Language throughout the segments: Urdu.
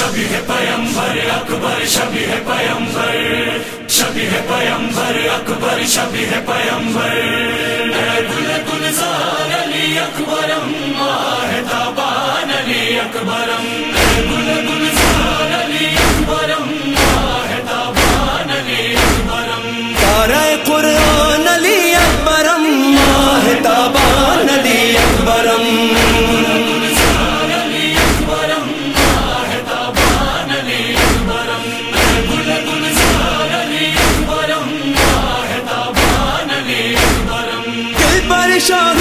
شبی ہے پیمبر اکبر شبی ہے پیمبر شبی ہے پیمبر اکبر شبی ہے پیمبر گل گلزار علی اکبرم ماہ تابان علی اکبرم دل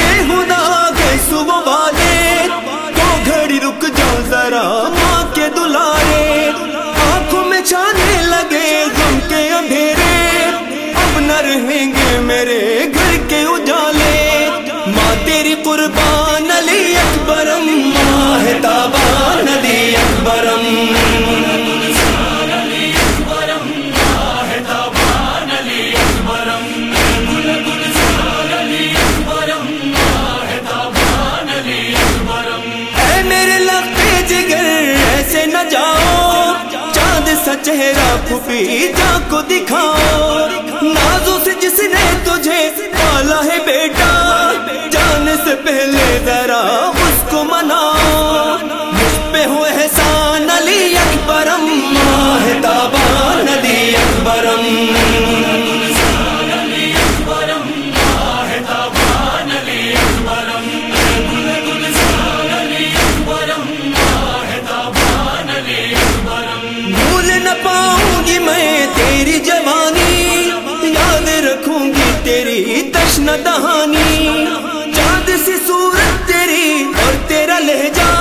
چہرہ پھوپھی جا کو دکھاؤ نازو سے تیری جوانی، یاد رکھوں گی تیری تشن دہانی۔ چاند سی صورت تیری اور تیرا لہجہ،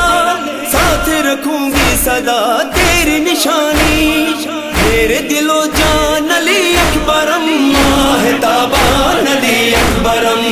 ساتھ رکھوں گی صدا تیری نشانی۔ میرے دل و جان، علی اکبرم ماہ تابان، علی اکبرم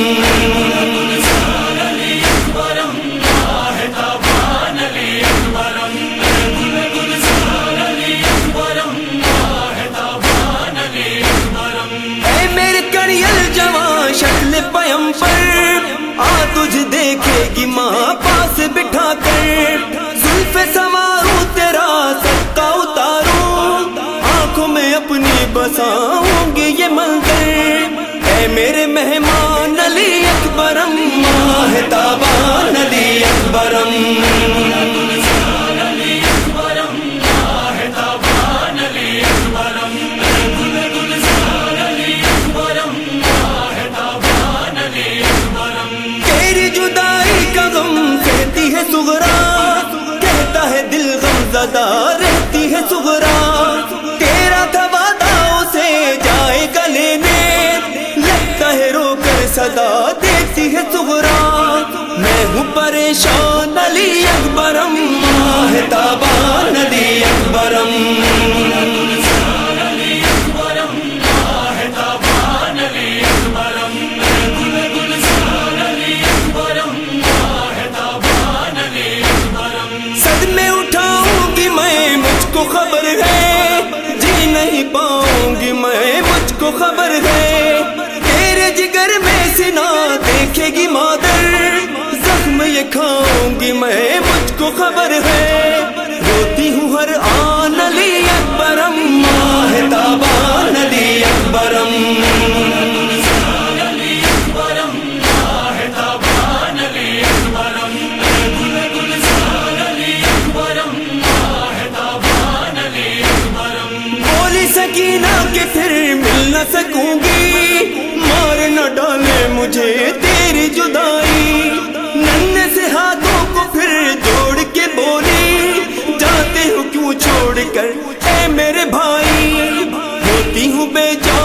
زدہ رہتی ہے سغرا تیرا تھا وعدہ اسے جائے گلے میں۔ لگتا ہے رو کر صدا دیتی ہے سغرا میں ہوں پریشان علی اکبرم ماہ تابان علی اکبرم کو خبر ہے۔ جی نہیں پاؤں گی میں، مجھ کو خبر ہے۔ تیرے جگر میں سنا دیکھے گی مادر۔ زخم یہ کھاؤں گی میں، مجھ کو خبر ہے۔ جدائی نن سے ہاتھوں کو پھر جوڑ کے بولی، جاتے ہو کیوں چھوڑ کر؟ اے میرے بھائی، ہوتی ہوں بے جان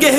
کہ